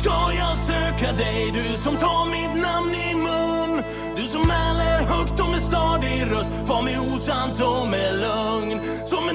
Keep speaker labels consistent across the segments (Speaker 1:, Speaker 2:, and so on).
Speaker 1: ska jag söka dig? Du som tar mitt namn i mun. Du som mäler högt och med stadig röst. Far med osant och med lugn. Som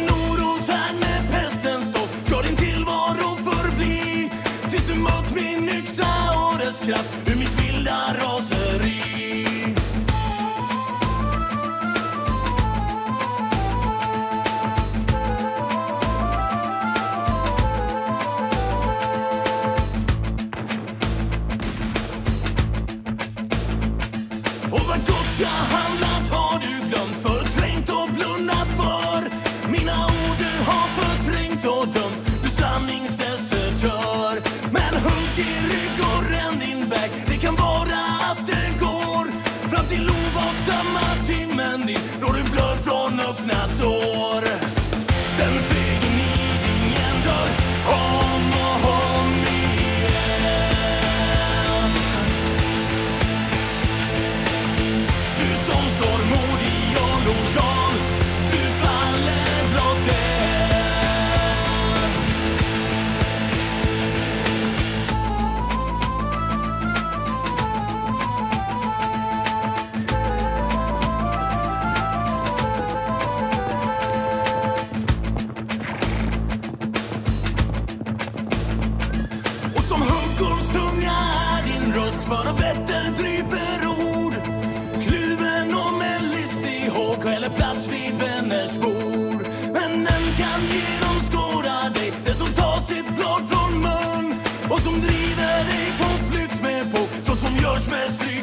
Speaker 1: vad gott jag handlat har du glömt Förträngt och blundat för. Mina ord du har förträngt och dömt Du sanningsdesertör Men hugg i rygg och ränn din väg Det kan vara att det går. Fram till ovaksamma timmen din Då du blöder från öppna sår. Som driver dig på flykt med på så som görs med strid